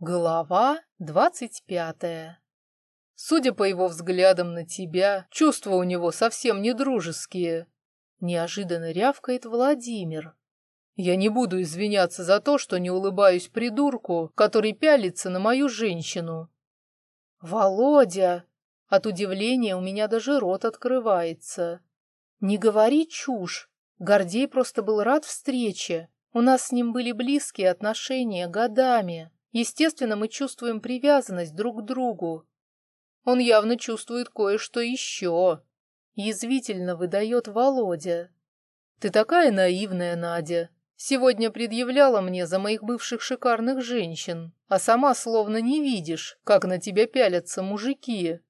Глава двадцать пятая. Судя по его взглядам на тебя, чувства у него совсем не дружеские. Неожиданно рявкает Владимир. Я не буду извиняться за то, что не улыбаюсь придурку, который пялится на мою женщину. Володя! От удивления у меня даже рот открывается. Не говори чушь. Гордей просто был рад встрече. У нас с ним были близкие отношения годами. Естественно, мы чувствуем привязанность друг к другу. Он явно чувствует кое-что еще. Язвительно выдает Володя. Ты такая наивная, Надя. Сегодня предъявляла мне за моих бывших шикарных женщин, а сама словно не видишь, как на тебя пялятся мужики.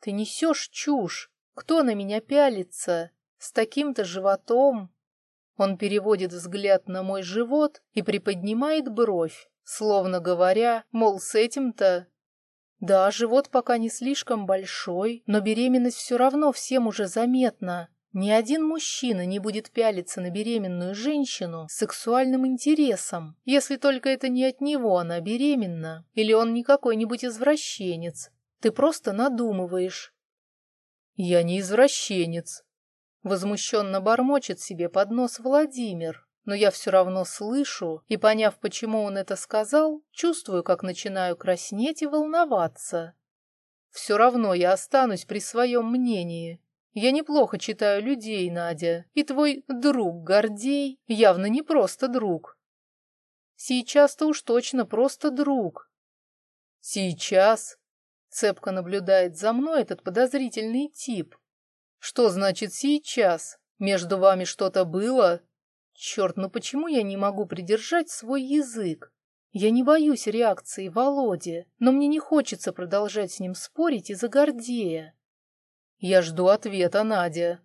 Ты несешь чушь. Кто на меня пялится? С таким-то животом? Он переводит взгляд на мой живот и приподнимает бровь. Словно говоря, мол, с этим-то... Да, живот пока не слишком большой, но беременность все равно всем уже заметна. Ни один мужчина не будет пялиться на беременную женщину с сексуальным интересом, если только это не от него она беременна, или он не какой-нибудь извращенец. Ты просто надумываешь. Я не извращенец. Возмущенно бормочет себе под нос Владимир, но я все равно слышу, и, поняв, почему он это сказал, чувствую, как начинаю краснеть и волноваться. Все равно я останусь при своем мнении. Я неплохо читаю людей, Надя, и твой друг Гордей явно не просто друг. Сейчас-то уж точно просто друг. Сейчас? Цепко наблюдает за мной этот подозрительный тип. Что значит сейчас? Между вами что-то было? Черт, ну почему я не могу придержать свой язык? Я не боюсь реакции Володи, но мне не хочется продолжать с ним спорить из-за Гордея. Я жду ответа, Надя.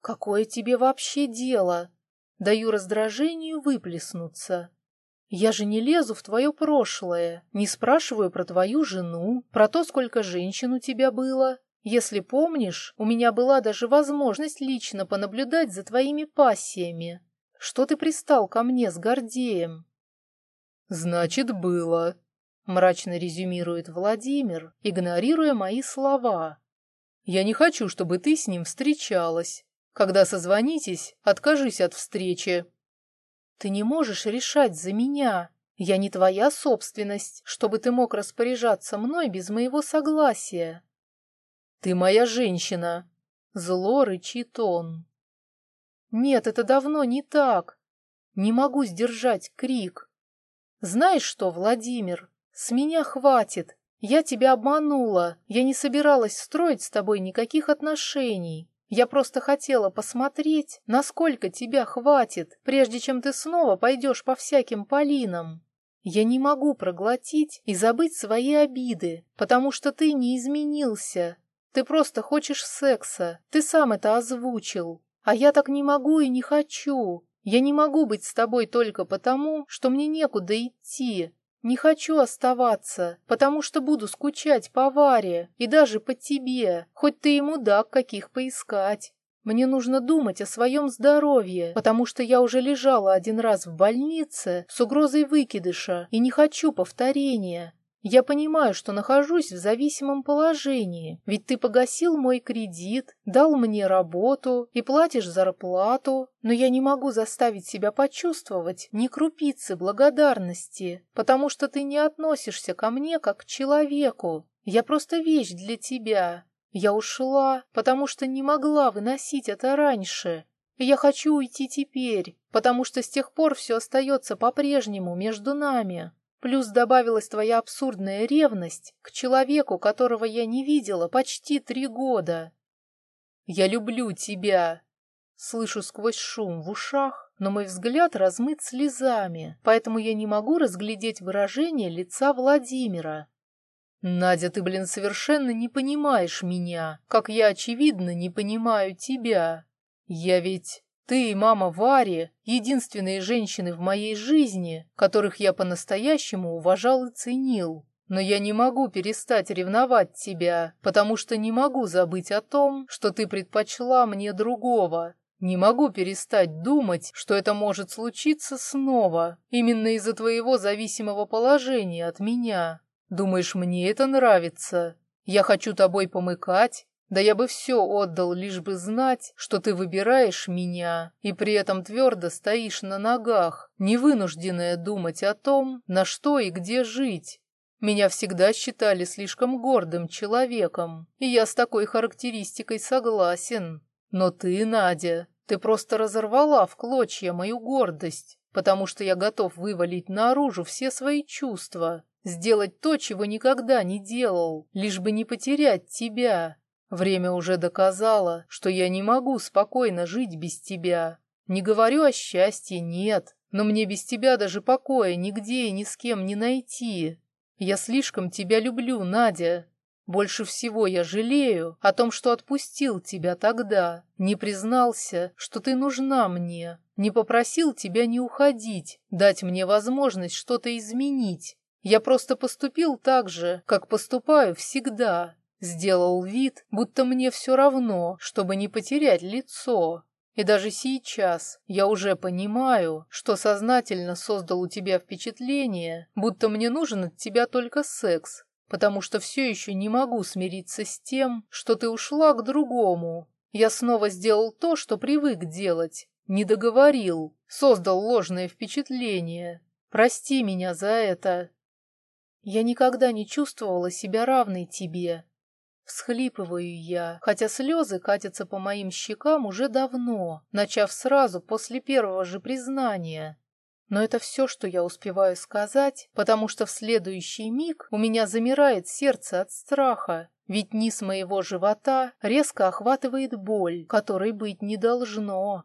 Какое тебе вообще дело? Даю раздражению выплеснуться. Я же не лезу в твое прошлое, не спрашиваю про твою жену, про то, сколько женщин у тебя было. Если помнишь, у меня была даже возможность лично понаблюдать за твоими пассиями. Что ты пристал ко мне с Гордеем?» «Значит, было», — мрачно резюмирует Владимир, игнорируя мои слова. «Я не хочу, чтобы ты с ним встречалась. Когда созвонитесь, откажись от встречи». «Ты не можешь решать за меня. Я не твоя собственность, чтобы ты мог распоряжаться мной без моего согласия». «Ты моя женщина!» — зло рычит он. Нет, это давно не так. Не могу сдержать крик. Знаешь что, Владимир, с меня хватит. Я тебя обманула. Я не собиралась строить с тобой никаких отношений. Я просто хотела посмотреть, насколько тебя хватит, прежде чем ты снова пойдешь по всяким Полинам. Я не могу проглотить и забыть свои обиды, потому что ты не изменился. Ты просто хочешь секса, ты сам это озвучил. А я так не могу и не хочу. Я не могу быть с тобой только потому, что мне некуда идти. Не хочу оставаться, потому что буду скучать по Варе и даже по тебе, хоть ты и мудак каких поискать. Мне нужно думать о своем здоровье, потому что я уже лежала один раз в больнице с угрозой выкидыша и не хочу повторения. Я понимаю, что нахожусь в зависимом положении, ведь ты погасил мой кредит, дал мне работу и платишь зарплату, но я не могу заставить себя почувствовать ни крупицы благодарности, потому что ты не относишься ко мне как к человеку. Я просто вещь для тебя. Я ушла, потому что не могла выносить это раньше. Я хочу уйти теперь, потому что с тех пор все остается по-прежнему между нами. Плюс добавилась твоя абсурдная ревность к человеку, которого я не видела почти три года. «Я люблю тебя!» Слышу сквозь шум в ушах, но мой взгляд размыт слезами, поэтому я не могу разглядеть выражение лица Владимира. «Надя, ты, блин, совершенно не понимаешь меня, как я, очевидно, не понимаю тебя. Я ведь ты и мама Вари — единственные женщины в моей жизни, которых я по-настоящему уважал и ценил. Но я не могу перестать ревновать тебя, потому что не могу забыть о том, что ты предпочла мне другого. Не могу перестать думать, что это может случиться снова, именно из-за твоего зависимого положения от меня. Думаешь, мне это нравится? Я хочу тобой помыкать? Да я бы все отдал, лишь бы знать, что ты выбираешь меня и при этом твердо стоишь на ногах, не вынужденная думать о том, на что и где жить. Меня всегда считали слишком гордым человеком, и я с такой характеристикой согласен. Но ты, Надя, ты просто разорвала в клочья мою гордость, потому что я готов вывалить наружу все свои чувства, сделать то, чего никогда не делал, лишь бы не потерять тебя. Время уже доказало, что я не могу спокойно жить без тебя. Не говорю о счастье, нет, но мне без тебя даже покоя нигде и ни с кем не найти. Я слишком тебя люблю, Надя. Больше всего я жалею о том, что отпустил тебя тогда, не признался, что ты нужна мне, не попросил тебя не уходить, дать мне возможность что-то изменить. Я просто поступил так же, как поступаю всегда. Сделал вид, будто мне все равно, чтобы не потерять лицо. И даже сейчас я уже понимаю, что сознательно создал у тебя впечатление, будто мне нужен от тебя только секс, потому что все еще не могу смириться с тем, что ты ушла к другому. Я снова сделал то, что привык делать, не договорил, создал ложное впечатление. Прости меня за это. Я никогда не чувствовала себя равной тебе, Всхлипываю я, хотя слезы катятся по моим щекам уже давно, начав сразу после первого же признания. Но это все, что я успеваю сказать, потому что в следующий миг у меня замирает сердце от страха, ведь низ моего живота резко охватывает боль, которой быть не должно.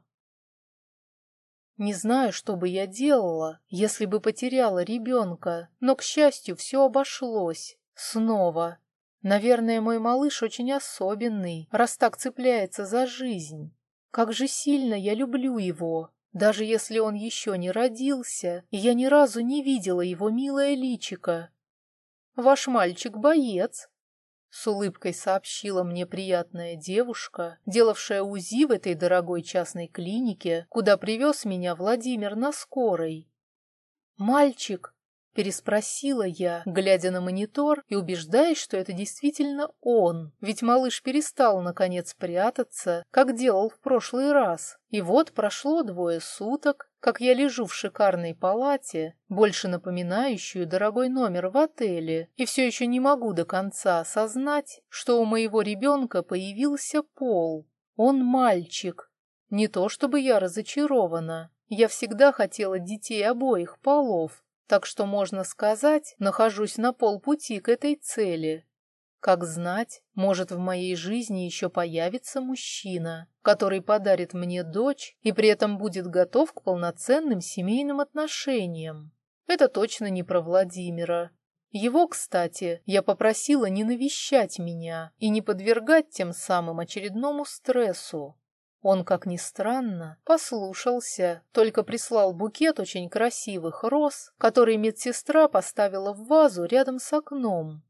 Не знаю, что бы я делала, если бы потеряла ребенка, но, к счастью, все обошлось. Снова. Наверное, мой малыш очень особенный, раз так цепляется за жизнь. Как же сильно я люблю его, даже если он еще не родился, и я ни разу не видела его милое личико. «Ваш мальчик боец», — с улыбкой сообщила мне приятная девушка, делавшая УЗИ в этой дорогой частной клинике, куда привез меня Владимир на скорой. «Мальчик!» Переспросила я, глядя на монитор и убеждаясь, что это действительно он, ведь малыш перестал, наконец, прятаться, как делал в прошлый раз. И вот прошло двое суток, как я лежу в шикарной палате, больше напоминающую дорогой номер в отеле, и все еще не могу до конца осознать, что у моего ребенка появился пол. Он мальчик. Не то чтобы я разочарована. Я всегда хотела детей обоих полов, так что, можно сказать, нахожусь на полпути к этой цели. Как знать, может, в моей жизни еще появится мужчина, который подарит мне дочь и при этом будет готов к полноценным семейным отношениям. Это точно не про Владимира. Его, кстати, я попросила не навещать меня и не подвергать тем самым очередному стрессу. Он, как ни странно, послушался, только прислал букет очень красивых роз, который медсестра поставила в вазу рядом с окном.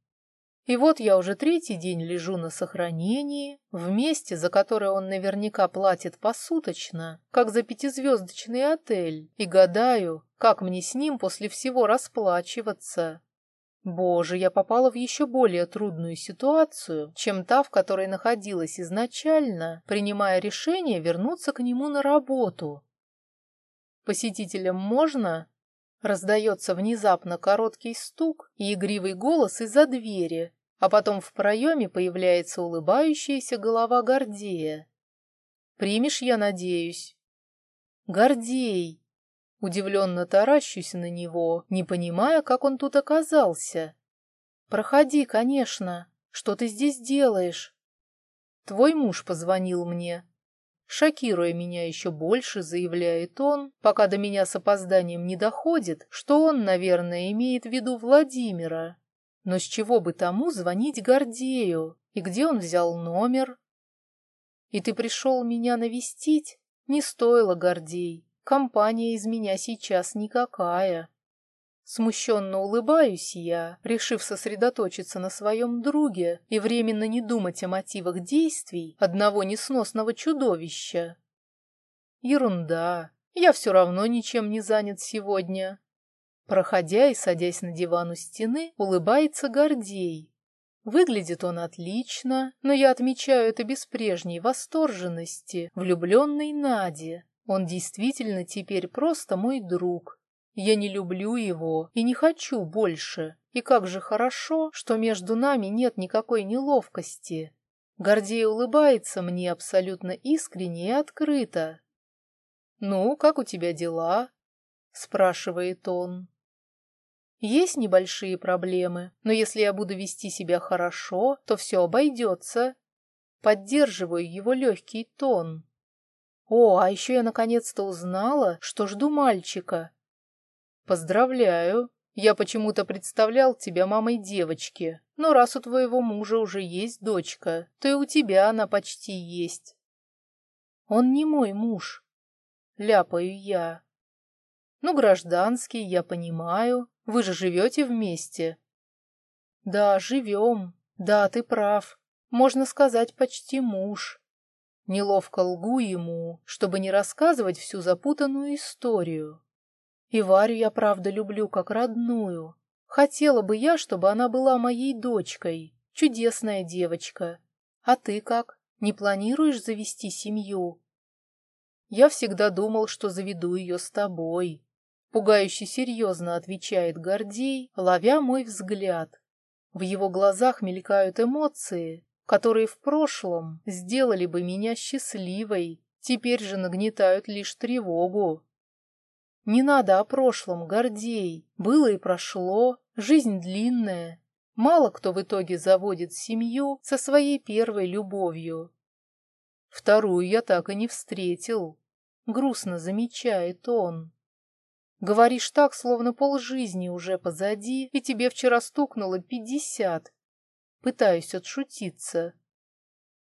И вот я уже третий день лежу на сохранении, в месте, за которое он наверняка платит посуточно, как за пятизвездочный отель, и гадаю, как мне с ним после всего расплачиваться. Боже, я попала в еще более трудную ситуацию, чем та, в которой находилась изначально, принимая решение вернуться к нему на работу. «Посетителям можно?» Раздается внезапно короткий стук и игривый голос из-за двери, а потом в проеме появляется улыбающаяся голова Гордея. «Примешь, я надеюсь?» «Гордей!» Удивленно таращусь на него, не понимая, как он тут оказался. «Проходи, конечно. Что ты здесь делаешь?» «Твой муж позвонил мне». Шокируя меня еще больше, заявляет он, пока до меня с опозданием не доходит, что он, наверное, имеет в виду Владимира. Но с чего бы тому звонить Гордею? И где он взял номер? «И ты пришел меня навестить?» «Не стоило, Гордей. Компания из меня сейчас никакая. Смущенно улыбаюсь я, решив сосредоточиться на своем друге и временно не думать о мотивах действий одного несносного чудовища. Ерунда. Я все равно ничем не занят сегодня. Проходя и садясь на диван у стены, улыбается Гордей. Выглядит он отлично, но я отмечаю это без прежней восторженности, влюбленной Наде. Он действительно теперь просто мой друг. Я не люблю его и не хочу больше. И как же хорошо, что между нами нет никакой неловкости. Гордей улыбается мне абсолютно искренне и открыто. «Ну, как у тебя дела?» — спрашивает он. Есть небольшие проблемы, но если я буду вести себя хорошо, то все обойдется. Поддерживаю его легкий тон. О, а еще я наконец-то узнала, что жду мальчика. Поздравляю. Я почему-то представлял тебя мамой девочки, но раз у твоего мужа уже есть дочка, то и у тебя она почти есть. Он не мой муж. Ляпаю я. Ну, гражданский, я понимаю, вы же живете вместе?» «Да, живем. Да, ты прав. Можно сказать, почти муж». Неловко лгу ему, чтобы не рассказывать всю запутанную историю. И Варю я правда люблю как родную. Хотела бы я, чтобы она была моей дочкой. Чудесная девочка. А ты как? Не планируешь завести семью? Я всегда думал, что заведу ее с тобой. Пугающе серьезно отвечает Гордей, ловя мой взгляд. В его глазах мелькают эмоции, которые в прошлом сделали бы меня счастливой, теперь же нагнетают лишь тревогу. Не надо о прошлом, Гордей. Было и прошло, жизнь длинная. Мало кто в итоге заводит семью со своей первой любовью. Вторую я так и не встретил. Грустно замечает он. Говоришь так, словно полжизни уже позади, и тебе вчера стукнуло пятьдесят. Пытаюсь отшутиться.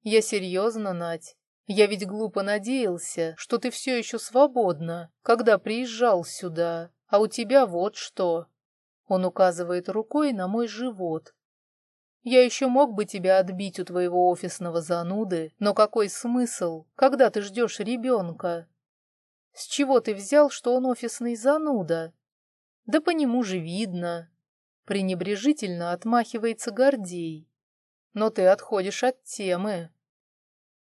Я серьезно, Надь. Я ведь глупо надеялся, что ты все еще свободна, когда приезжал сюда, а у тебя вот что. Он указывает рукой на мой живот. Я еще мог бы тебя отбить у твоего офисного зануды, но какой смысл, когда ты ждешь ребенка? С чего ты взял, что он офисный зануда? Да по нему же видно. Пренебрежительно отмахивается Гордей. Но ты отходишь от темы.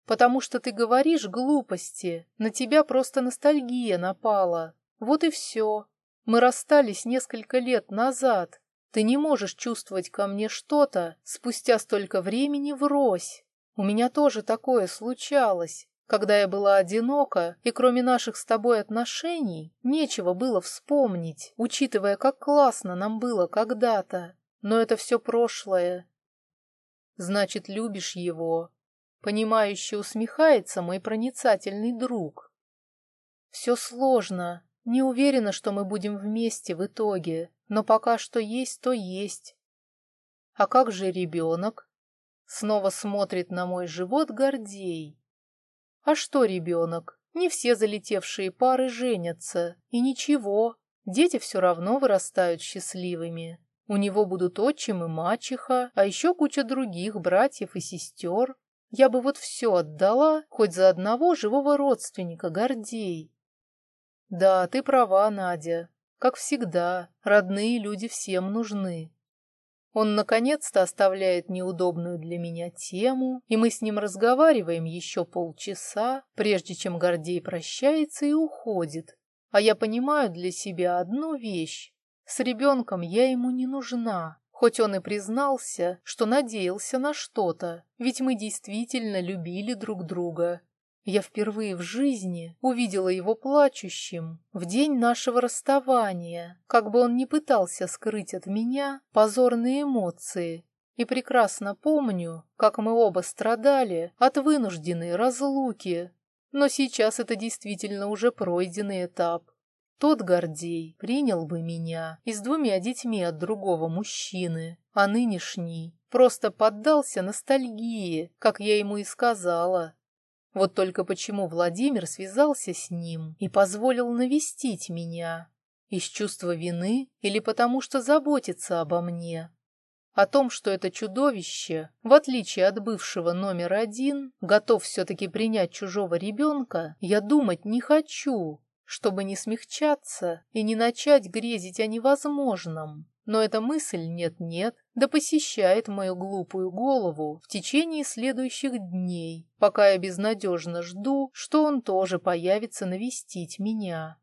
Потому что ты говоришь глупости, на тебя просто ностальгия напала. Вот и все. Мы расстались несколько лет назад. Ты не можешь чувствовать ко мне что-то спустя столько времени врозь. У меня тоже такое случалось когда я была одинока, и кроме наших с тобой отношений, нечего было вспомнить, учитывая, как классно нам было когда-то. Но это все прошлое. Значит, любишь его. Понимающе усмехается мой проницательный друг. Все сложно. Не уверена, что мы будем вместе в итоге, но пока что есть, то есть. А как же ребенок? Снова смотрит на мой живот Гордей. А что ребенок? Не все залетевшие пары женятся. И ничего, дети все равно вырастают счастливыми. У него будут отчим и мачеха, а еще куча других братьев и сестер. Я бы вот все отдала, хоть за одного живого родственника, Гордей. Да, ты права, Надя. Как всегда, родные люди всем нужны. Он наконец-то оставляет неудобную для меня тему, и мы с ним разговариваем еще полчаса, прежде чем Гордей прощается и уходит. А я понимаю для себя одну вещь. С ребенком я ему не нужна, хоть он и признался, что надеялся на что-то, ведь мы действительно любили друг друга. Я впервые в жизни увидела его плачущим в день нашего расставания, как бы он ни пытался скрыть от меня позорные эмоции. И прекрасно помню, как мы оба страдали от вынужденной разлуки. Но сейчас это действительно уже пройденный этап. Тот Гордей принял бы меня и с двумя детьми от другого мужчины, а нынешний просто поддался ностальгии, как я ему и сказала. Вот только почему Владимир связался с ним и позволил навестить меня? Из чувства вины или потому что заботится обо мне? О том, что это чудовище, в отличие от бывшего номер один, готов все-таки принять чужого ребенка, я думать не хочу, чтобы не смягчаться и не начать грезить о невозможном. Но эта мысль нет-нет, да посещает мою глупую голову в течение следующих дней, пока я безнадежно жду, что он тоже появится навестить меня.